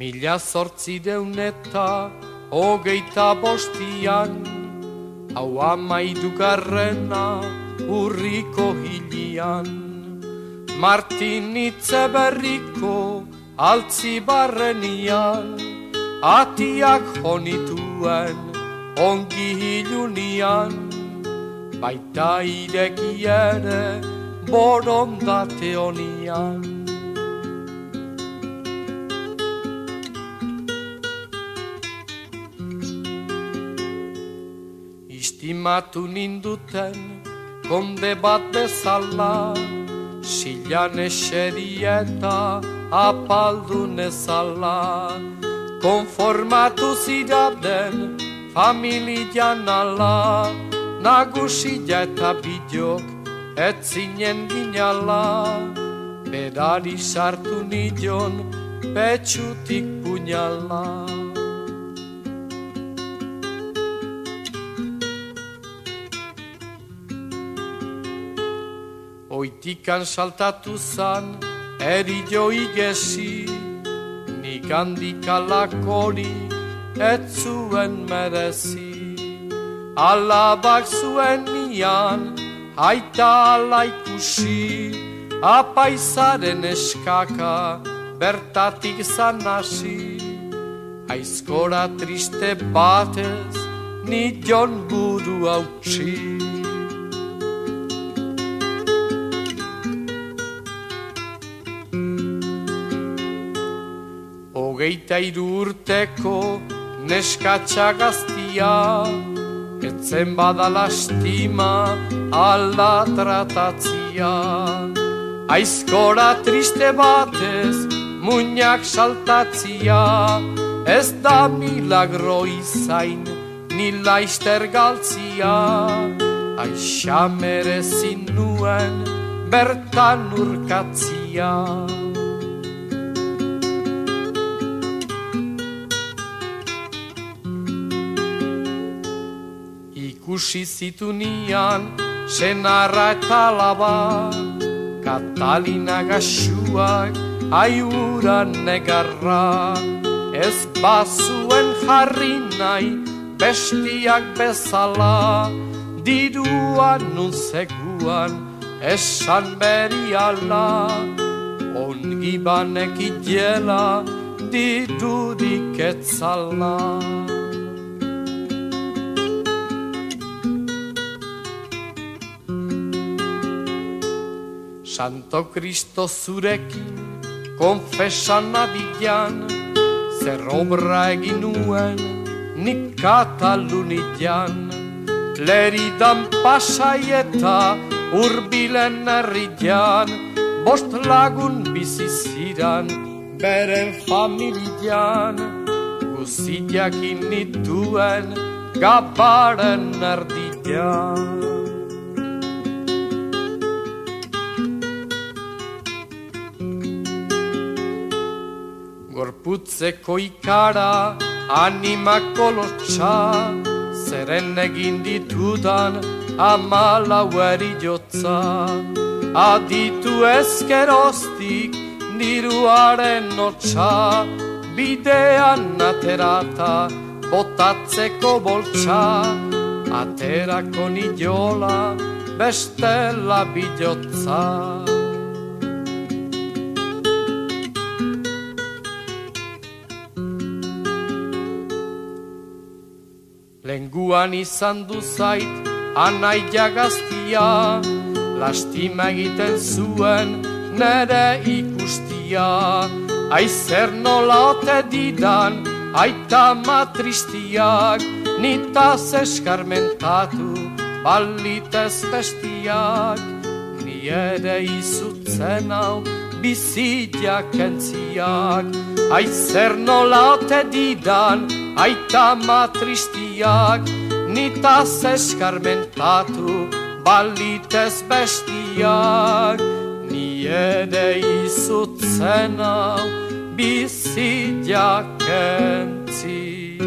Mila zortzideun eta hogeita bostian, hau amaidugarrena urriko hilian. Martin berriko altzi barrenian, atiak honituen ongi hilunian, baita ireki ere borondate honian. Istimatu ninduten konde bat bezala Silan eseri eta apaldu nezala. Konformatu ziraden familian ala Nagusia eta bidok ez zinen ginala. Berari sartu nidion petxutik puñala Oitikan saltatu zan, eri jo igesi, nik handikalak hori, ez zuen merezi. Alabak zuen nian, haita ala ikusi, apaizaren eskaka, bertatik zan hasi. Aizkora triste batez, ni jon buru hautsi. Hogeita iru urteko neskatsa gaztia, etzen bada lastima ala tratatzia. Aizkora triste batez, muñak saltatzia, ez da milagro izain, nila izter galtzia. Aixa merezin nuen, bertan urkatzia. Ikusi zitunian senarra eta laba. Katalina gaxuak aiura negarra. Ez bazuen jarri nahi bestiak bezala. Diruan nun zeguan esan beri ala. Ongi banek itela dirudik etzala Santo Cristo zurekin konfesan adian Zer obra egin nuen nik katalunian. Leridan pasai eta urbilen errian Bost lagun biziziran beren familian. Guziak inituen gabaren erdian Gorputzeko ikara animako lotxa Zeren egin ditudan amala hueri jotza. Aditu ezkeroztik diruaren notxa Bidean aterata botatzeko boltsa Aterako niola bestela bilotza Lenguan izan du zait anai jagaztia Lastima egiten zuen nere ikustia. Aizer nola ote didan aita matristiak Nitaz eskarmentatu balitez bestiak. Ni ere izutzen hau bizitak entziak Aizer nola ote didan aita matristiak Nitaz eskarmentatu balitez bestiak Ni ere izutzen hau bizitak entziak